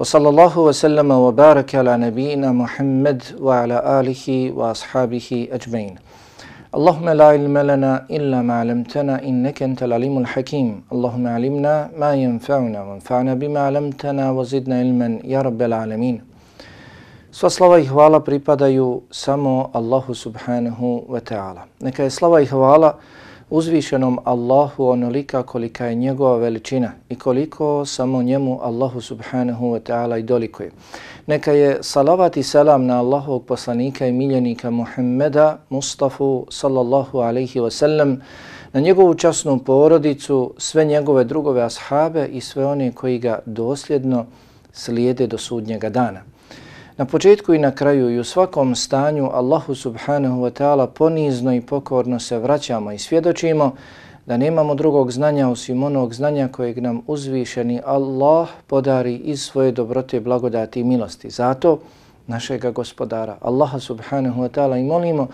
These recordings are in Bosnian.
Wa sallallahu wa sallama wa baraka ala nabiyyina Muhammad wa ala alihi wa ashabihi ajmain. Allahumma la ilma lana illa ma 'allamtana innaka antal alimul hakim. Allahumma 'allimna ma yanfa'una wa anfa'na bima 'allamtana wa zidna ilman ya rabbal alamin. Sva slava i hvala pripadaju samo Allahu subhanahu wa ta'ala. Neka je slava i hvala uzvišenom Allahu onolika kolika je njegova veličina i koliko samo njemu Allahu subhanahu wa ta'ala i dolikuje. Neka je salavat i selam na Allahovog poslanika i miljenika Muhammeda Mustafa sallallahu alaihi wa sallam, na njegovu časnu porodicu, sve njegove drugove ashabe i sve one koji ga dosljedno slijede do sudnjega dana. Na početku i na kraju i u svakom stanju Allahu subhanahu wa ta'ala ponizno i pokorno se vraćamo i svjedočimo da nemamo drugog znanja osim onog znanja kojeg nam uzvišeni Allah podari iz svoje dobrote, blagodati i milosti. Zato našega gospodara, Allaha subhanahu wa ta'ala i molimo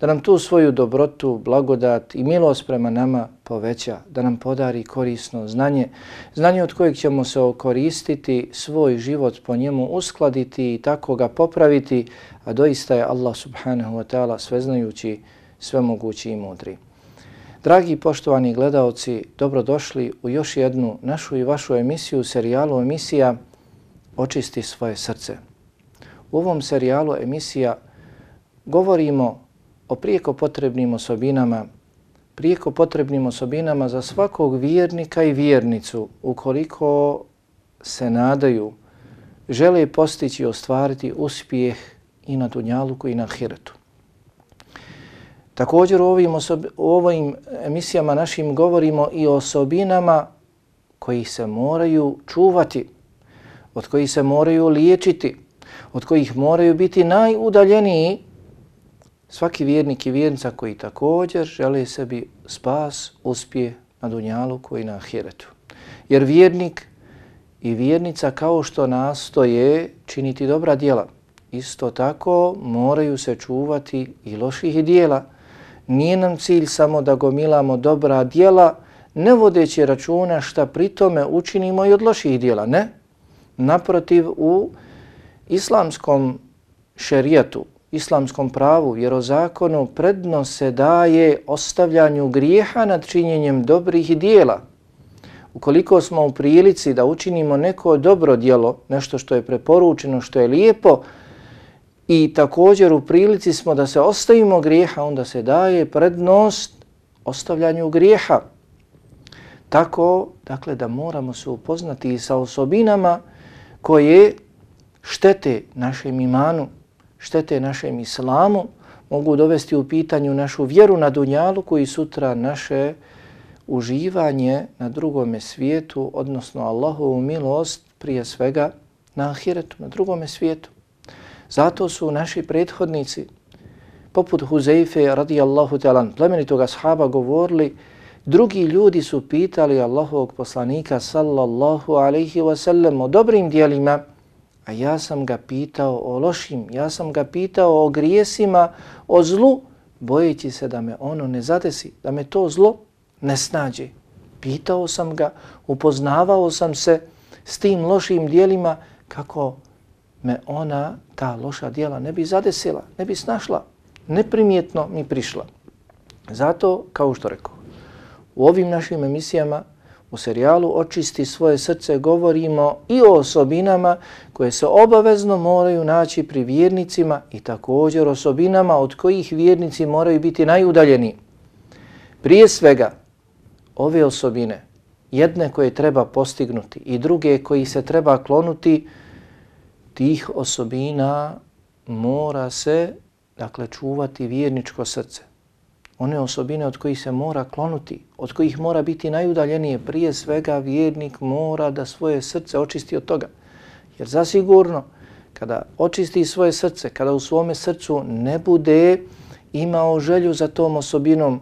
da nam tu svoju dobrotu, blagodat i milost prema nama poveća, da nam podari korisno znanje, znanje od kojeg ćemo se okoristiti, svoj život po njemu uskladiti i tako ga popraviti, a doista je Allah subhanahu wa ta'ala sveznajući, svemogući i mudri. Dragi poštovani gledaoci, dobrodošli u još jednu našu i vašu emisiju, serijalu emisija Očisti svoje srce. U ovom serijalu emisija govorimo o prijeko potrebnim osobinama, prijeko potrebnim osobinama za svakog vjernika i vjernicu ukoliko se nadaju, žele postići i ostvariti uspjeh i na Dunjaluku i na Hiretu. Također u ovim, osobi, u ovim emisijama našim govorimo i o osobinama koji se moraju čuvati, od kojih se moraju liječiti, od kojih moraju biti najudaljeniji svaki vjernik i vjernica koji također žele sebi spas, uspije na dunjalu koji na ahiretu. Jer vjernik i vjernica kao što nastoje činiti dobra djela, isto tako moraju se čuvati i loših djela. Nije nam cilj samo da gomilamo dobra djela, ne vodeći računa šta pritome učinimo i od loših djela. ne. Naprotiv, u islamskom šerijatu, islamskom pravu, vjerozakonu, predno se daje ostavljanju grijeha nad činjenjem dobrih dijela. Ukoliko smo u prilici da učinimo neko dobro dijelo, nešto što je preporučeno, što je lijepo, i također u prilici smo da se ostavimo grijeha, onda se daje prednost ostavljanju grijeha. Tako, dakle, da moramo se upoznati sa osobinama koje štete našem imanu, štete našem islamu, mogu dovesti u pitanju našu vjeru na dunjalu koji sutra naše uživanje na drugome svijetu, odnosno Allahovu milost prije svega na ahiretu, na drugome svijetu. Zato su naši prethodnici, poput Huzeife radijallahu talan, plemenitog ashaba govorili, drugi ljudi su pitali Allahovog poslanika sallallahu alaihi wasallam o dobrim dijelima, A ja sam ga pitao o lošim, ja sam ga pitao o grijesima, o zlu, bojeći se da me ono ne zadesi, da me to zlo ne snađe. Pitao sam ga, upoznavao sam se s tim lošim dijelima kako me ona, ta loša dijela, ne bi zadesila, ne bi snašla, neprimjetno mi prišla. Zato, kao što rekao, u ovim našim emisijama u serijalu Očisti svoje srce govorimo i o osobinama koje se obavezno moraju naći pri vjernicima i također osobinama od kojih vjernici moraju biti najudaljeni. Prije svega, ove osobine, jedne koje treba postignuti i druge koji se treba klonuti, tih osobina mora se dakle, čuvati vjerničko srce one osobine od kojih se mora klonuti, od kojih mora biti najudaljenije, prije svega vjernik mora da svoje srce očisti od toga. Jer zasigurno, kada očisti svoje srce, kada u svome srcu ne bude imao želju za tom osobinom,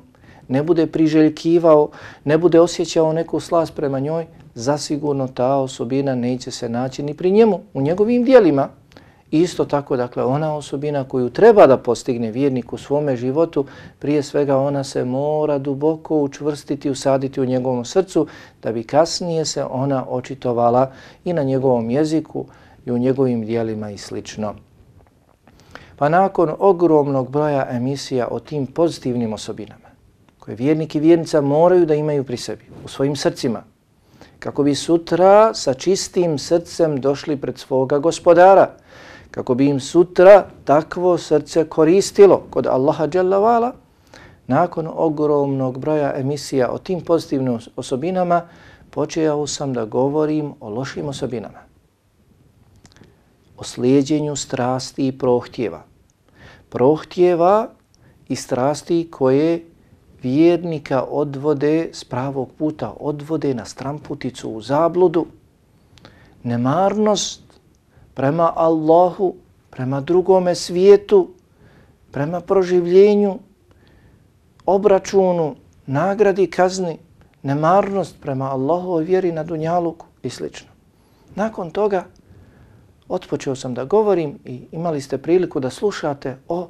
ne bude priželjkivao, ne bude osjećao neku slast prema njoj, zasigurno ta osobina neće se naći ni pri njemu, u njegovim dijelima. Isto tako, dakle, ona osobina koju treba da postigne vjernik u svome životu, prije svega ona se mora duboko učvrstiti, usaditi u njegovom srcu, da bi kasnije se ona očitovala i na njegovom jeziku i u njegovim dijelima i slično. Pa nakon ogromnog broja emisija o tim pozitivnim osobinama, koje vjernik i vjernica moraju da imaju pri sebi, u svojim srcima, kako bi sutra sa čistim srcem došli pred svoga gospodara, kako bi im sutra takvo srce koristilo kod Allaha Vala, nakon ogromnog broja emisija o tim pozitivnim osobinama, počeo sam da govorim o lošim osobinama. O slijedjenju strasti i prohtjeva. Prohtjeva i strasti koje vjernika odvode s pravog puta, odvode na stramputicu u zabludu, nemarnost prema Allahu, prema drugome svijetu, prema proživljenju, obračunu, nagradi, kazni, nemarnost prema Allahovoj vjeri na dunjaluku i sl. Nakon toga otpočeo sam da govorim i imali ste priliku da slušate o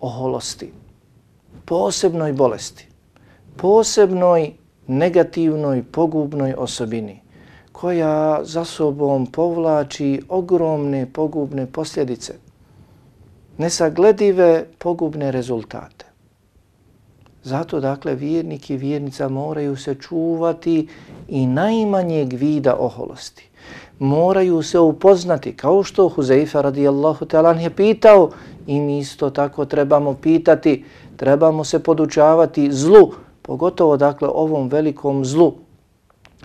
oholosti, posebnoj bolesti, posebnoj negativnoj, pogubnoj osobini koja za sobom povlači ogromne pogubne posljedice, nesagledive pogubne rezultate. Zato, dakle, vjernik i vjernica moraju se čuvati i najmanjeg vida oholosti. Moraju se upoznati, kao što Huzeifa radijallahu talan je pitao, i mi isto tako trebamo pitati, trebamo se podučavati zlu, pogotovo, dakle, ovom velikom zlu.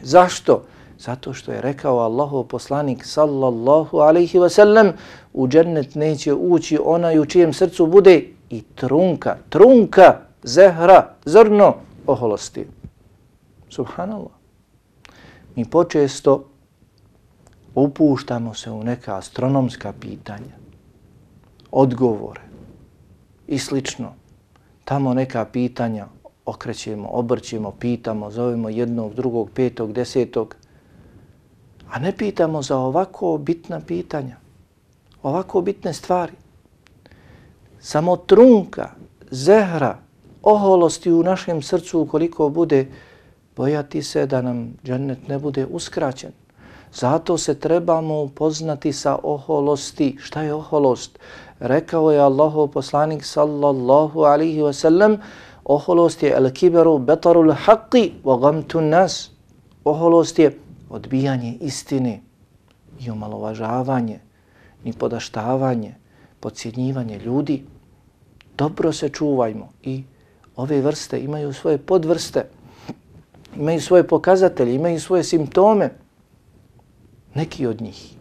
Zašto? Zato što je rekao Allahov poslanik sallallahu alaihi wasallam u džennet neće ući onaj u čijem srcu bude i trunka, trunka, zehra, zrno oholosti. Subhanallah. Mi počesto upuštamo se u neka astronomska pitanja, odgovore i slično. Tamo neka pitanja okrećemo, obrćemo, pitamo, zovemo jednog, drugog, petog, desetog, A ne pitamo za ovako bitna pitanja, ovako bitne stvari. Samo trunka, zehra, oholosti u našem srcu ukoliko bude bojati se da nam džennet ne bude uskraćen. Zato se trebamo upoznati sa oholosti. Šta je oholost? Rekao je Allahov poslanik sallallahu alihi wasallam oholost je el kiberu betarul haqqi wa gamtun nas. Oholost je odbijanje istine i omalovažavanje, ni podaštavanje, podsjednjivanje ljudi, dobro se čuvajmo i ove vrste imaju svoje podvrste, imaju svoje pokazatelje, imaju svoje simptome. Neki od njih,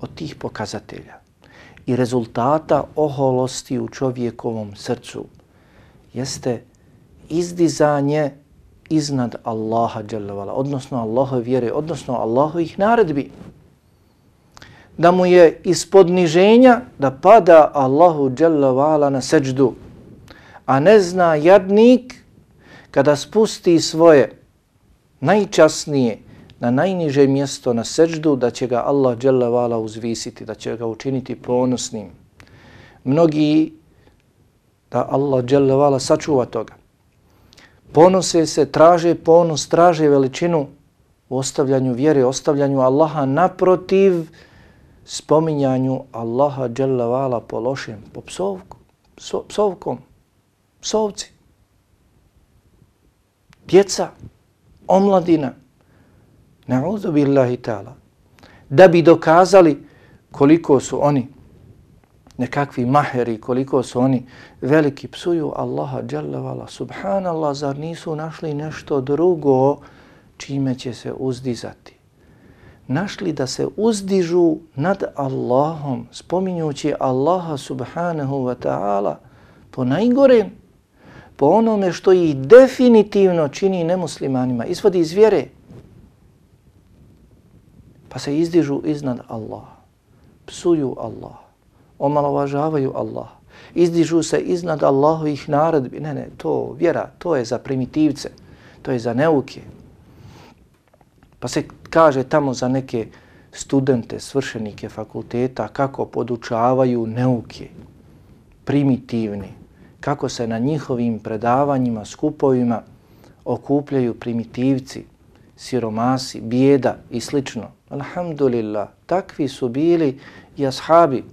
od tih pokazatelja i rezultata oholosti u čovjekovom srcu jeste izdizanje iznad Allaha dželjavala, odnosno Allahove vjere, odnosno Allahovih naredbi. Da mu je ispod niženja da pada Allahu dželjavala na seđdu, a ne zna jadnik kada spusti svoje najčasnije na najniže mjesto na seđdu da će ga Allah dželjavala uzvisiti, da će ga učiniti ponosnim. Mnogi da Allah dželjavala sačuva toga ponose se, traže ponos, traže veličinu u ostavljanju vjere, ostavljanju Allaha naprotiv spominjanju Allaha dželle vala po lošem, po psovku, so, psovkom, psovci. Djeca, omladina, na'udhu billahi ta'ala, da bi dokazali koliko su oni nekakvi maheri, koliko su oni veliki, psuju Allaha dželevala, subhanallah, zar nisu našli nešto drugo čime će se uzdizati? Našli da se uzdižu nad Allahom, spominjući Allaha subhanahu wa ta'ala po najgorem, po onome što ih definitivno čini nemuslimanima, izvodi iz vjere, pa se izdižu iznad Allaha, psuju Allaha omalovažavaju Allah, izdižu se iznad Allahovih naredbi. Ne, ne, to vjera, to je za primitivce, to je za neuke. Pa se kaže tamo za neke studente, svršenike fakulteta kako podučavaju neuke, primitivni, kako se na njihovim predavanjima, skupovima okupljaju primitivci, siromasi, bijeda i slično. Alhamdulillah, takvi su bili i ashabi,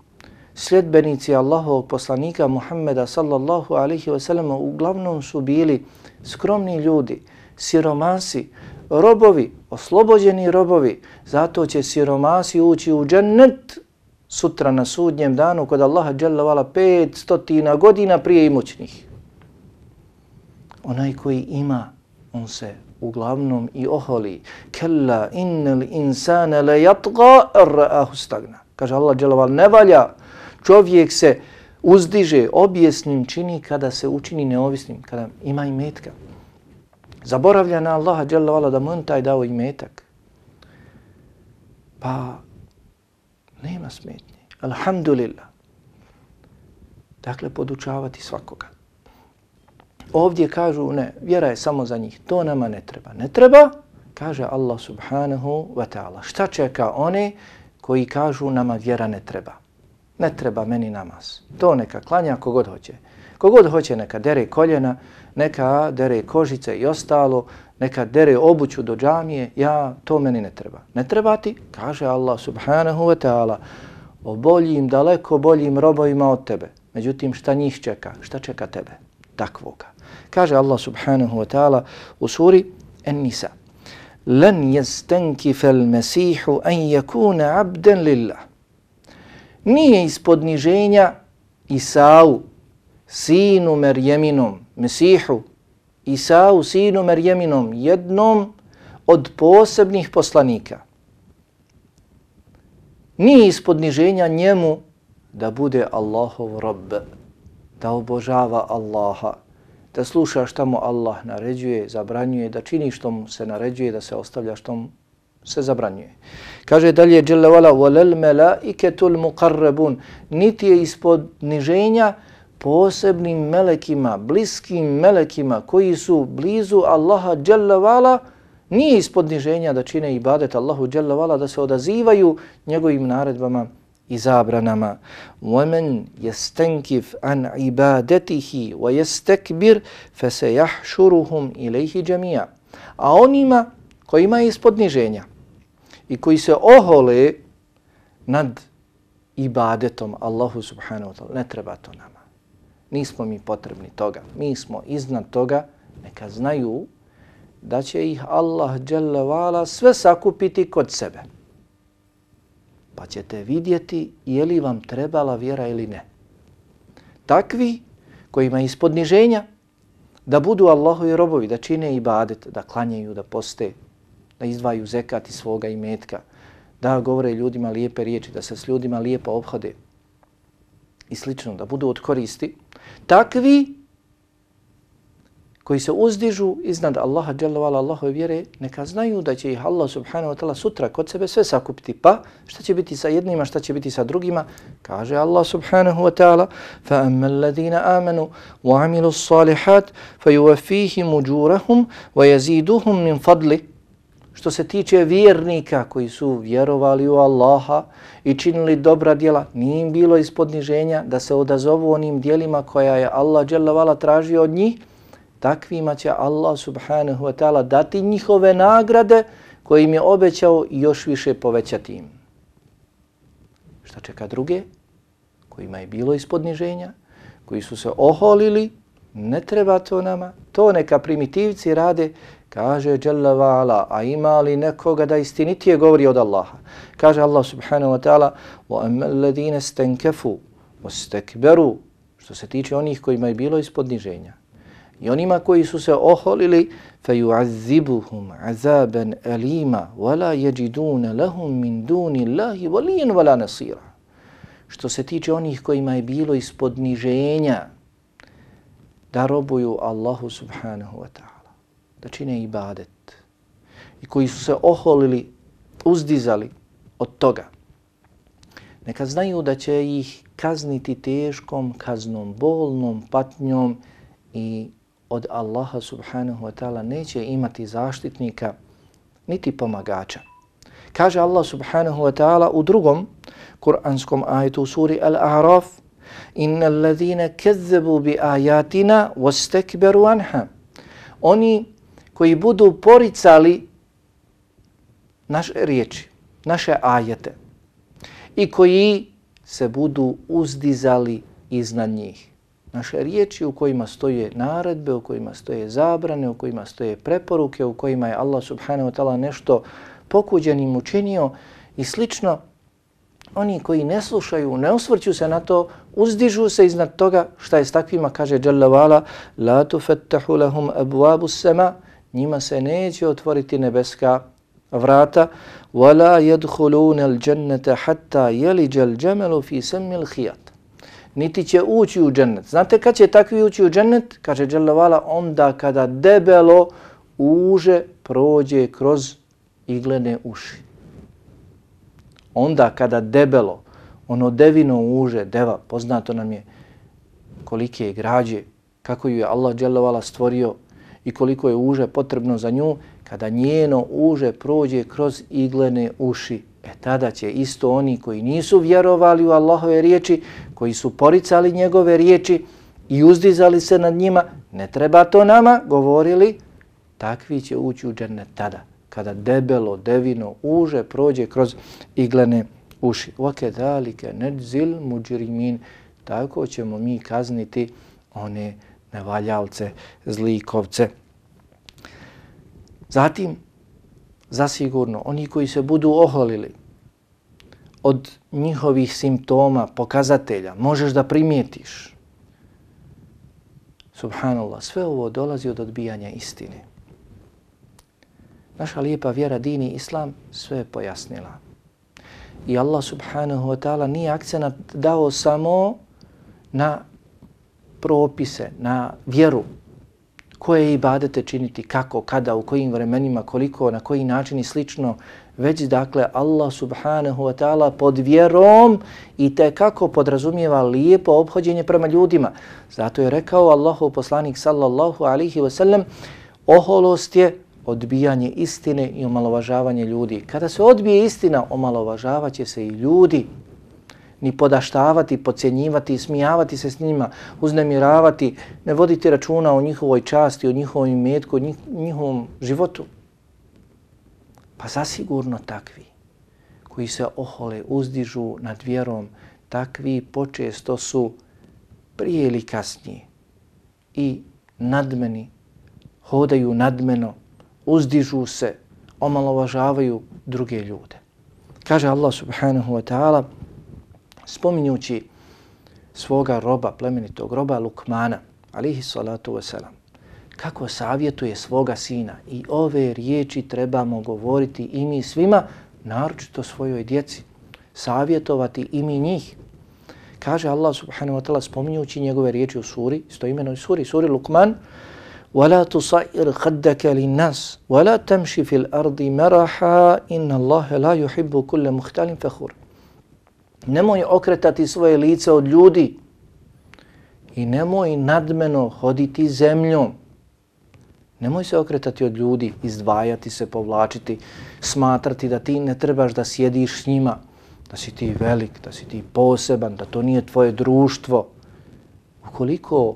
sljedbenici Allahovog poslanika Muhammeda sallallahu alaihi ve sallam, uglavnom su bili skromni ljudi, siromasi, robovi, oslobođeni robovi, zato će siromasi ući u džennet sutra na sudnjem danu kod Allaha dželle vala 500 godina prije imućnih. Onaj koji ima, on se uglavnom i oholi. Kalla innal insana la yatgha ar-ra'ahu stagna. Kaže Allah dželle vala ne valja. Čovjek se uzdiže, objesnim čini kada se učini neovisnim, kada ima i metka. Zaboravlja na Allaha dželle da mu on taj dao i metak. Pa nema smetnje. Alhamdulillah. Dakle, podučavati svakoga. Ovdje kažu, ne, vjera je samo za njih. To nama ne treba. Ne treba, kaže Allah subhanahu wa ta'ala. Šta čeka one koji kažu nama vjera ne treba? Ne treba meni namaz. To neka klanja kogod hoće. Kogod hoće neka dere koljena, neka dere kožice i ostalo, neka dere obuću do džamije, ja, to meni ne treba. Ne treba ti, kaže Allah subhanahu wa ta'ala, o boljim, daleko boljim robovima od tebe. Međutim, šta njih čeka? Šta čeka tebe? Takvoga. Kaže Allah subhanahu wa ta'ala u suri En-Nisa. Len jestenkife al-Mesihu an yakuna abden lillah. Nije ispod niženja Isau, sinu Merjeminom, Mesihu, Isau, sinu Merjeminom, jednom od posebnih poslanika. Nije ispod niženja njemu da bude Allahov rob, da obožava Allaha, da sluša šta mu Allah naređuje, zabranjuje, da čini što mu se naređuje, da se ostavlja što mu se zabranjuje. Kaže dalje Jalla wala walal malaikatul muqarrabun niti je ispod niženja posebnim melekima, bliskim melekima koji su blizu Allaha Jalla wala nije ispod niženja da čine ibadet Allahu Jalla wala da se odazivaju njegovim naredbama i zabranama. وَمَنْ يَسْتَنْكِفْ عَنْ عِبَادَتِهِ وَيَسْتَكْبِرْ فَسَيَحْشُرُهُمْ إِلَيْهِ جَمِيعًا A onima koji imaju ispod niženja i koji se ohole nad ibadetom Allahu subhanahu wa ta'ala. Ne treba to nama. Nismo mi potrebni toga. Mi smo iznad toga. Neka znaju da će ih Allah vala sve sakupiti kod sebe. Pa ćete vidjeti je li vam trebala vjera ili ne. Takvi koji imaju ispod niženja da budu Allahovi robovi, da čine ibadet, da klanjaju, da poste, da izdvaju zekat iz svoga imetka, da govore ljudima lijepe riječi, da se s ljudima lijepo obhode i slično, da budu od koristi, takvi koji se uzdižu iznad Allaha dželovala Allahove vjere, neka znaju da će ih Allah subhanahu wa ta'ala sutra kod sebe sve sakupiti. Pa šta će biti sa jednima, šta će biti sa drugima? Kaže Allah subhanahu wa ta'ala فَأَمَّا الَّذِينَ آمَنُوا وَعَمِلُوا الصَّالِحَاتِ فَيُوَفِيهِمْ مُجُورَهُمْ وَيَزِيدُهُمْ مِنْ فَضْلِ Što se tiče vjernika koji su vjerovali u Allaha i činili dobra djela, nije im bilo ispodniženja da se odazovu onim djelima koja je Allah dželavala tražio od njih, takvima će Allah subhanahu wa ta'ala dati njihove nagrade koje im je obećao i još više povećati im. Šta čeka druge? Kojima je bilo ispodniženja, koji su se oholili, ne treba to nama, to neka primitivci rade, kaže Jalla wa'ala, a ima li nekoga da istinitije govori od Allaha? Kaže Allah subhanahu wa ta'ala, وَأَمَّا الَّذِينَ اسْتَنْكَفُوا وَاسْتَكْبَرُوا Što se tiče onih kojima je bilo ispodniženja, I onima koji su se oholili, فَيُعَذِّبُهُمْ عَذَابًا أَلِيمًا وَلَا يَجِدُونَ لَهُمْ مِنْ دُونِ اللَّهِ وَلِيًا وَلَا نَصِيرًا Što se tiče onih kojima je bilo ispod niženja, da robuju Allahu subhanahu wa ta'ala, da čine ibadet i koji su se oholili, uzdizali od toga, neka znaju da će ih kazniti teškom kaznom, bolnom patnjom i od Allaha subhanahu wa ta'ala neće imati zaštitnika niti pomagača. Kaže Allah subhanahu wa ta'ala u drugom kuranskom ajetu u suri Al-A'raf Inna alladhina kazzabu bi ajatina wastakbaru anha. Oni koji budu poricali naše riječi, naše ajete i koji se budu uzdizali iznad njih. Naše riječi u kojima stoje naredbe, u kojima stoje zabrane, u kojima stoje preporuke, u kojima je Allah subhanahu wa ta'ala nešto pokuđenim učinio i slično, oni koji ne slušaju, ne osvrću se na to, uzdižu se iznad toga šta je s takvima, kaže Jalla la tufattahu lahum abuabu sema, njima se neće otvoriti nebeska vrata, wala yadkhuluna al-jannata hatta yalija al-jamalu fi sammi al-khiyat. Niti će ući u džennet. Znate kad će takvi ući u džennet? Kaže Jalla onda kada debelo uže prođe kroz iglene uši. Onda kada debelo, ono devino uže, deva, poznato nam je kolike je građe, kako ju je Allah dželovala stvorio i koliko je uže potrebno za nju, kada njeno uže prođe kroz iglene uši, e tada će isto oni koji nisu vjerovali u Allahove riječi, koji su poricali njegove riječi i uzdizali se nad njima, ne treba to nama, govorili, takvi će ući u džennet tada kada debelo, devino, uže prođe kroz iglene uši. Vake dalike nedzil muđirimin, tako ćemo mi kazniti one nevaljalce, zlikovce. Zatim, zasigurno, oni koji se budu oholili od njihovih simptoma, pokazatelja, možeš da primijetiš. Subhanallah, sve ovo dolazi od odbijanja istine. Naša lijepa vjera, dini, islam, sve je pojasnila. I Allah subhanahu wa ta'ala nije akcenat dao samo na propise, na vjeru, koje ibadete činiti, kako, kada, u kojim vremenima, koliko, na koji način i slično, već dakle Allah subhanahu wa ta'ala pod vjerom i te kako podrazumijeva lijepo obhođenje prema ljudima. Zato je rekao Allahu poslanik sallallahu alihi wa sallam, oholost je odbijanje istine i omalovažavanje ljudi. Kada se odbije istina, omalovažavaće se i ljudi. Ni podaštavati, pocijenjivati, smijavati se s njima, uznemiravati, ne voditi računa o njihovoj časti, o njihovom imetku, o njihovom životu. Pa zasigurno takvi koji se ohole, uzdižu nad vjerom, takvi počesto su prije ili kasnije i nadmeni, hodaju nadmeno, uzdižu se, omalovažavaju druge ljude. Kaže Allah subhanahu wa ta'ala, spominjući svoga roba, plemenitog roba Lukmana, alihi salatu wasalam, kako savjetuje svoga sina i ove riječi trebamo govoriti i mi svima, naročito svojoj djeci, savjetovati i mi njih. Kaže Allah subhanahu wa ta'ala spominjući njegove riječi u suri, stoimenoj suri, suri Lukman, ولا تصعر خدك للناس ولا تمشي في الأرض مرحا إن الله لا يحب كل مختال فخور Nemoj okretati svoje lice od ljudi i nemoj nadmeno hoditi zemljom. Nemoj se okretati od ljudi, izdvajati se, povlačiti, smatrati da ti ne trebaš da sjediš s njima, da si ti velik, da si ti poseban, da to nije tvoje društvo. Ukoliko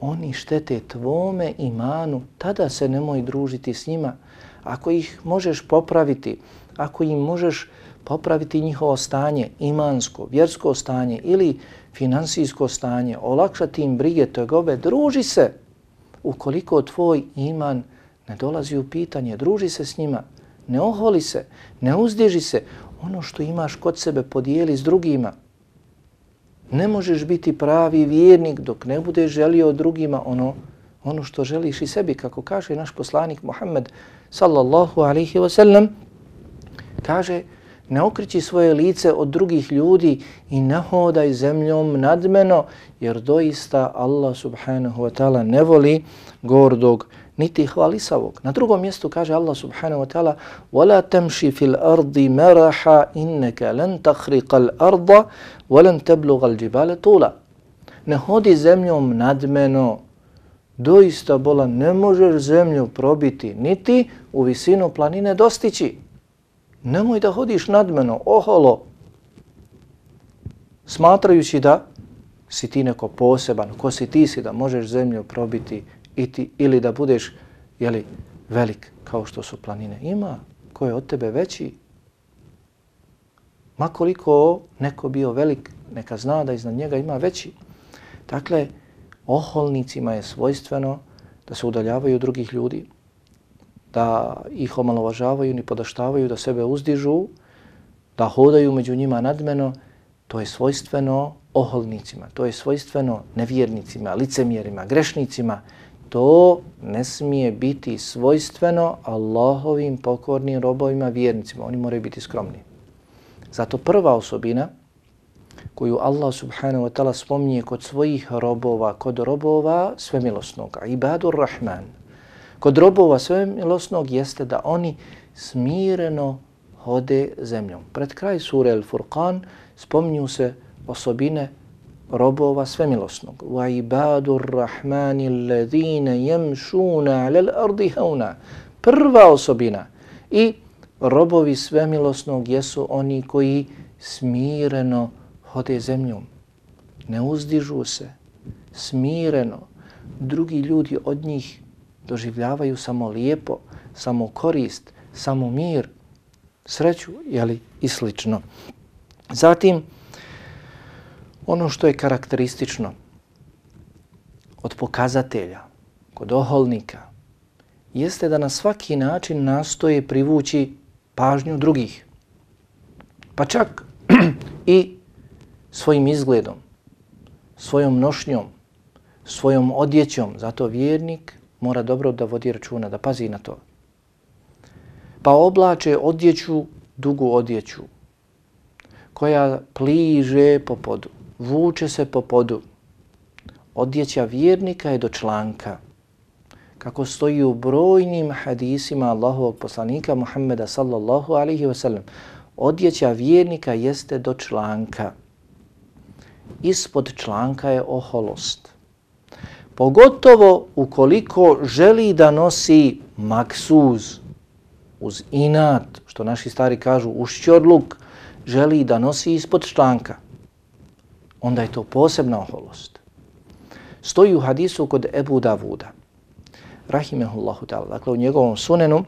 oni štete tvome imanu, tada se nemoj družiti s njima. Ako ih možeš popraviti, ako im možeš popraviti njihovo stanje, imansko, vjersko stanje ili finansijsko stanje, olakšati im brige tegobe, druži se. Ukoliko tvoj iman ne dolazi u pitanje, druži se s njima, ne oholi se, ne uzdiži se, ono što imaš kod sebe podijeli s drugima, Ne možeš biti pravi vjernik dok ne budeš želio drugima ono ono što želiš i sebi, kako kaže naš poslanik Muhammed sallallahu alaihi wa sallam, kaže ne okrići svoje lice od drugih ljudi i ne hodaj zemljom nadmeno, jer doista Allah subhanahu wa ta'ala ne voli gordog niti hvalisavog. Na drugom mjestu kaže Allah subhanahu wa ta'ala وَلَا تَمْشِ فِي الْأَرْضِ مَرَحَا إِنَّكَ لَنْ تَخْرِقَ الْأَرْضَ وَلَنْ تَبْلُغَ الْجِبَالَ طُولَ Ne hodi zemljom nadmeno, doista bolan, ne možeš zemlju probiti, niti u visinu planine dostići. Nemoj da hodiš nadmeno, oholo, smatrajući da si ti neko poseban, ko si ti si da možeš zemlju probiti i ti, ili da budeš jeli, velik kao što su planine. Ima ko je od tebe veći. Makoliko neko bio velik, neka zna da iznad njega ima veći. Dakle, oholnicima je svojstveno da se udaljavaju drugih ljudi, da ih omalovažavaju, ni podaštavaju, da sebe uzdižu, da hodaju među njima nadmeno, to je svojstveno oholnicima, to je svojstveno nevjernicima, licemjerima, grešnicima. To ne smije biti svojstveno Allahovim pokornim robovima, vjernicima. Oni moraju biti skromni. Zato prva osobina koju Allah subhanahu wa ta'ala spominje kod svojih robova, kod robova svemilosnog, ibadur rahman, kod robova svemilosnog jeste da oni smireno hode zemljom. Pred kraj sure El Furqan spominju se osobine robova svemilosnog. Wa ibadur rahmani alladhina yamshuna 'ala ardi hauna. Prva osobina i robovi svemilosnog jesu oni koji smireno hode zemljom. Ne uzdižu se, smireno. Drugi ljudi od njih doživljavaju samo lijepo, samo korist, samo mir, sreću, jeli, i slično. Zatim, ono što je karakteristično od pokazatelja kod oholnika jeste da na svaki način nastoje privući pažnju drugih. Pa čak i svojim izgledom, svojom nošnjom, svojom odjećom. Zato vjernik mora dobro da vodi računa, da pazi na to. Pa oblače odjeću, dugu odjeću, koja pliže po podu, vuče se po podu. Odjeća vjernika je do članka. Kako stoji u brojnim hadisima Allahovog poslanika Muhammeda sallallahu alihi wasallam, odjeća vjernika jeste do članka. Ispod članka je oholost. Pogotovo ukoliko želi da nosi maksuz uz inat, što naši stari kažu ušćorluk, želi da nosi ispod članka, onda je to posebna oholost. Stoji u hadisu kod Ebu Davuda, rahimehullahu ta'ala, dakle u njegovom sunenu,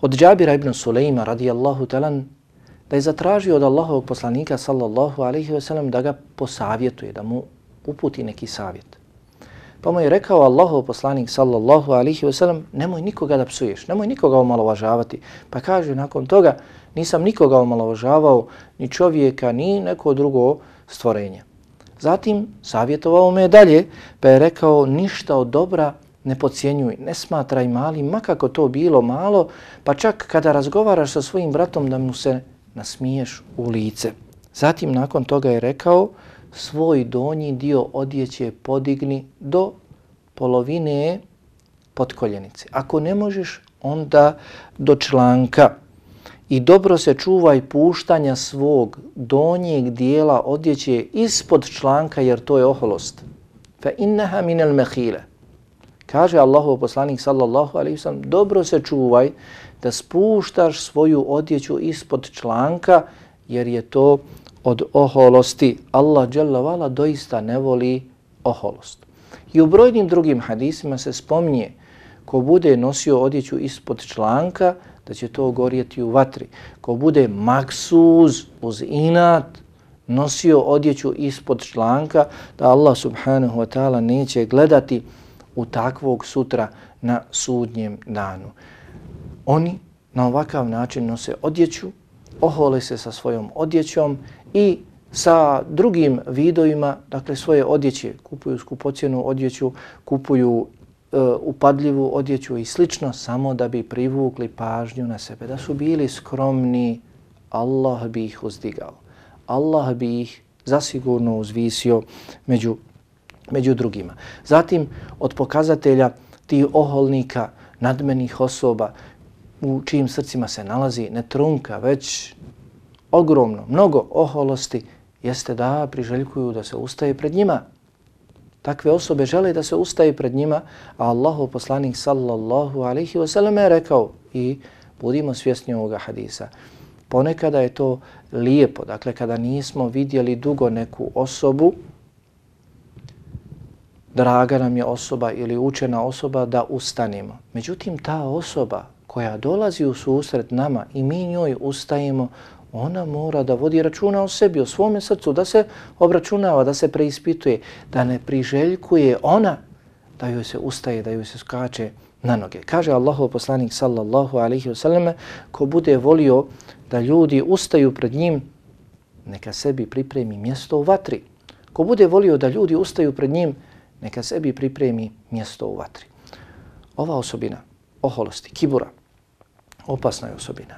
od Džabira ibn Sulejma radijallahu ta'ala, da je zatražio od Allahovog poslanika sallallahu alaihi ve sellem da ga posavjetuje, da mu uputi neki savjet. Pa mu je rekao Allahov poslanik sallallahu alihi wasallam, nemoj nikoga da psuješ, nemoj nikoga omalovažavati. Pa kaže nakon toga, nisam nikoga omalovažavao, ni čovjeka, ni neko drugo stvorenje. Zatim savjetovao me dalje, pa je rekao ništa od dobra ne pocijenjuj, ne smatraj mali, makako to bilo malo, pa čak kada razgovaraš sa svojim bratom da mu se nasmiješ u lice. Zatim nakon toga je rekao svoj donji dio odjeće podigni do polovine potkoljenice. Ako ne možeš, onda do članka i dobro se čuvaj puštanja svog donjeg dijela odjeće ispod članka jer to je oholost. Fa innaha min al mahila. Kaže Allahov poslanik sallallahu alejhi ve dobro se čuvaj da spuštaš svoju odjeću ispod članka jer je to od oholosti. Allah dželavala doista ne voli oholost. I u brojnim drugim hadisima se spominje ko bude nosio odjeću ispod članka, da će to gorjeti u vatri. Ko bude maksuz uz inat, nosio odjeću ispod članka, da Allah subhanahu wa ta'ala neće gledati u takvog sutra na sudnjem danu. Oni na ovakav način nose odjeću, ohole se sa svojom odjećom i sa drugim vidovima, dakle svoje odjeće, kupuju skupocjenu odjeću, kupuju E, upadljivu odjeću i slično samo da bi privukli pažnju na sebe. Da su bili skromni, Allah bi ih uzdigao. Allah bi ih zasigurno uzvisio među, među drugima. Zatim od pokazatelja tih oholnika, nadmenih osoba u čijim srcima se nalazi ne trunka, već ogromno, mnogo oholosti, jeste da priželjkuju da se ustaje pred njima, Takve osobe žele da se ustaje pred njima, a Allahu poslanik sallallahu alaihi wa sallam je rekao i Budimo svjesni ovoga hadisa. Ponekada je to lijepo, dakle kada nismo vidjeli dugo neku osobu, draga nam je osoba ili učena osoba da ustanemo. Međutim, ta osoba koja dolazi u susret nama i mi njoj ustajemo, ona mora da vodi računa o sebi, o svome srcu, da se obračunava, da se preispituje, da ne priželjkuje ona da joj se ustaje, da joj se skače na noge. Kaže Allahov poslanik sallallahu alaihi wasallam, ko bude volio da ljudi ustaju pred njim, neka sebi pripremi mjesto u vatri. Ko bude volio da ljudi ustaju pred njim, neka sebi pripremi mjesto u vatri. Ova osobina, oholosti, kibura, opasna je osobina.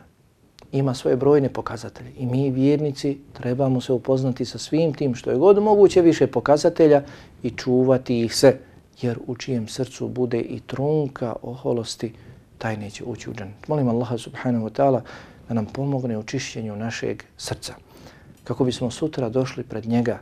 Ima svoje brojne pokazatelje i mi vjernici trebamo se upoznati sa svim tim što je god moguće više pokazatelja i čuvati ih se, jer u čijem srcu bude i trunka oholosti, taj neće ući u džanet. Molim Allaha subhanahu wa ta'ala da nam pomogne u čišćenju našeg srca. Kako bismo sutra došli pred njega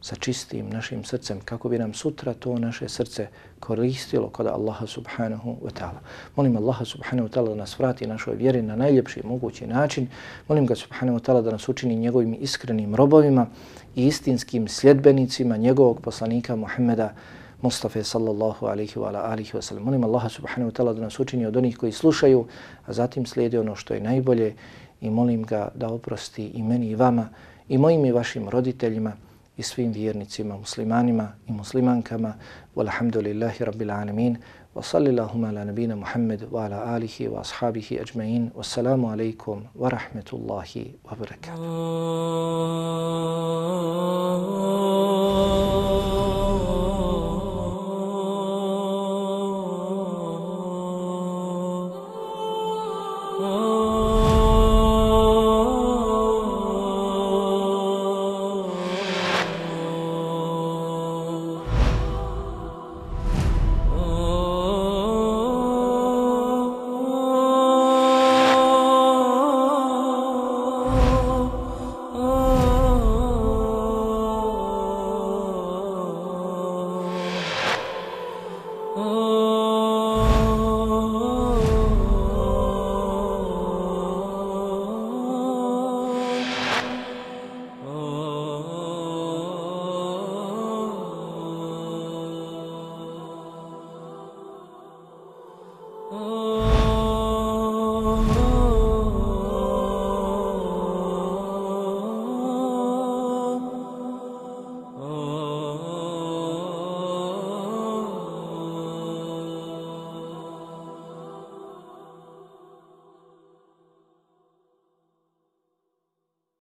sa čistim našim srcem, kako bi nam sutra to naše srce koristilo kod Allaha subhanahu wa ta'ala. Molim Allaha subhanahu wa ta'ala da nas vrati našoj vjeri na najljepši mogući način. Molim ga subhanahu wa ta'ala da nas učini njegovim iskrenim robovima i istinskim sljedbenicima njegovog poslanika Muhammeda Mustafa sallallahu alaihi wa alihi wa sallam. Molim Allaha subhanahu wa ta'ala da nas učini od onih koji slušaju, a zatim slijedi ono što je najbolje i molim ga da oprosti i meni i vama i mojim i vašim roditeljima i svim vjernicima, muslimanima i muslimankama. Walhamdulillahi rabbil alamin. Wa sallilahum ala nabina Muhammed wa ala alihi wa ashabihi ajma'in. Wassalamu alaikum wa rahmetullahi wa barakatuh. Oh.